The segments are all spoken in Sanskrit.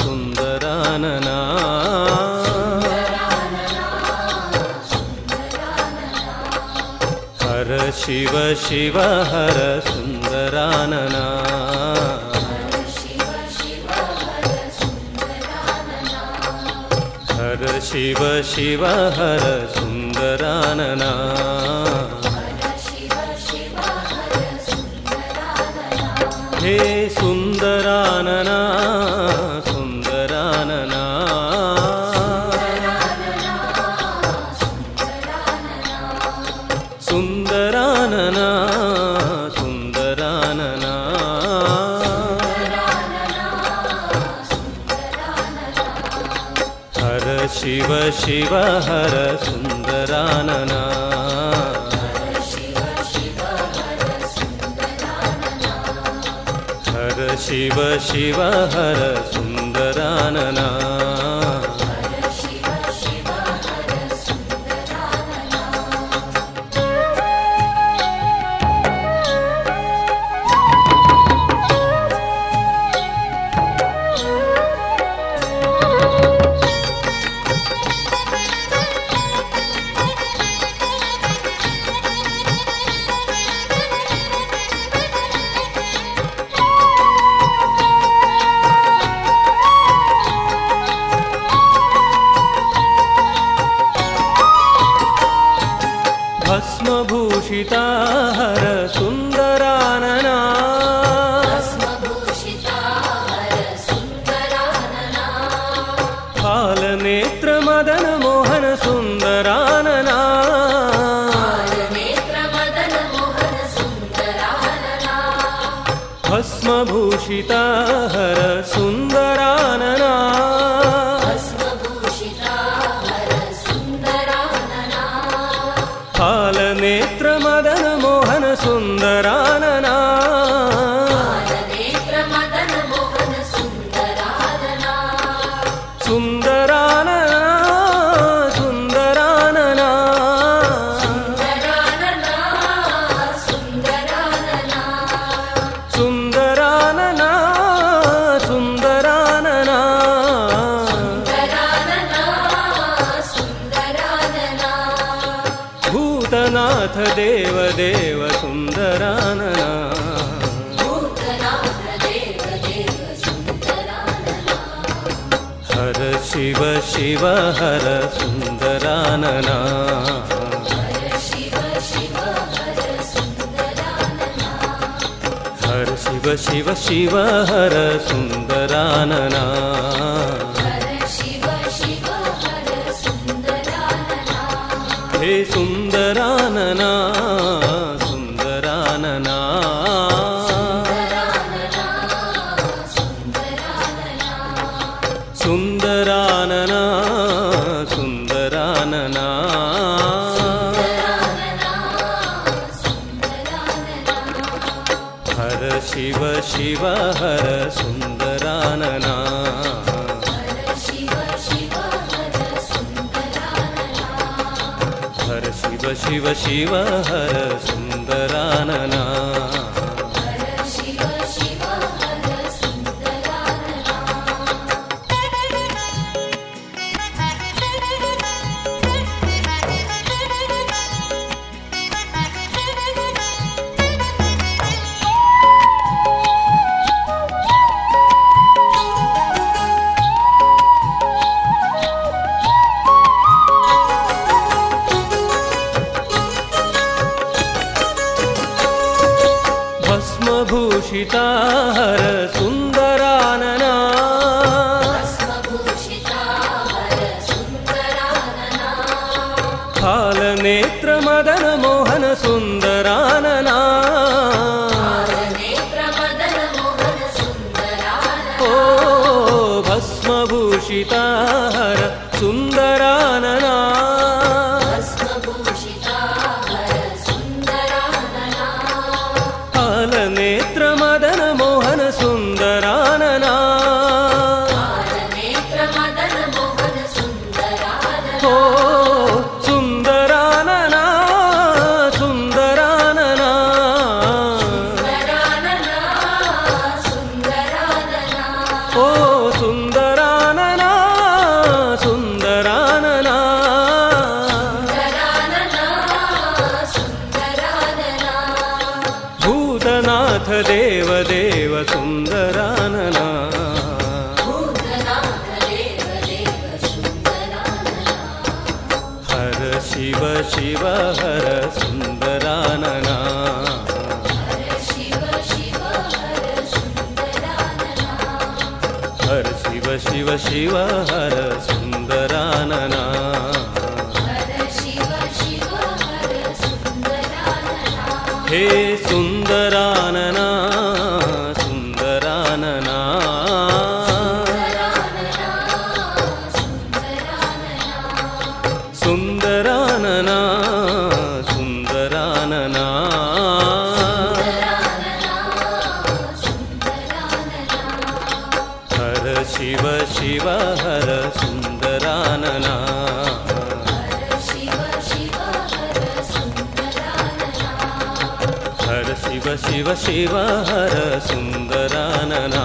सुन्दर हर शिव शिव हर सुन्दर हर शिव शिव हर सुन्दरनारना सुन्दरानना सुन्दरानना। हर शिव शिव हर सुन्दरानना। हर शिव शिव हर सुन्दरानना भस्मभूषिता हर सुन्दरानना फालनेत्रमदन मोहन सुन्दरानना भस्मभूषिता हर भूतनाथ देव देव सुन्दरानना। हर शिव शिव हर सुन्दरानना। हर शिव शिव शिव हर सुन्दरानना सुन्दरानना सुन्दरानना। सुन्दरानना सुन्दरानना। हर शिव शिव हर सुन्दरानना शिव शिव हर सुन्दरानना सुन्दरानना। फालनेत्रमदन मोहन सुन्दरानना ओ भस्मभूषिता हर सुन्दरानना भूतनाथ देव देव सुन्दरन हर शिव शिव हर सुन्दर हर शिव शिव शिव हर सुन्दरानना। सुन्दरा सुन्दरानना सुन्दरानना। हर शिव शिव हर सुन्दरानना। हर शिव शिव शिव हर सुन्दरानना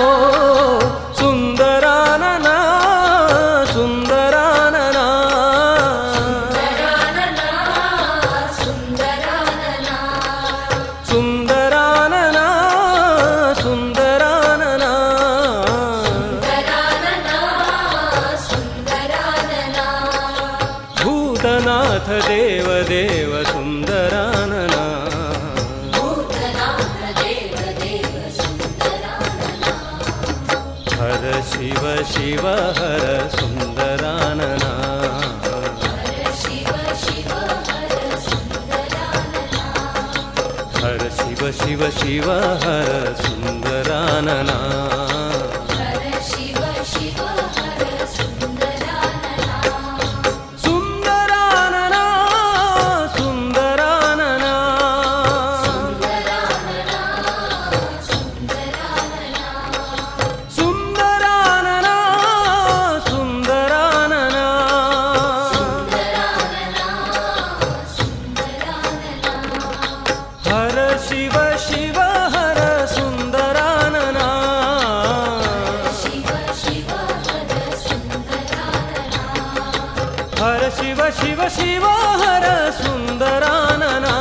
ओ सुन्दरान सुन्दरानन्दरान सुन्दरानन्द भूतनाथ देवदेव शिव शिव हर सुन्दरानना। हर शिव शिव शिव हर सुन्दरानना हर शिव शिव शिव हर सुन्दरानना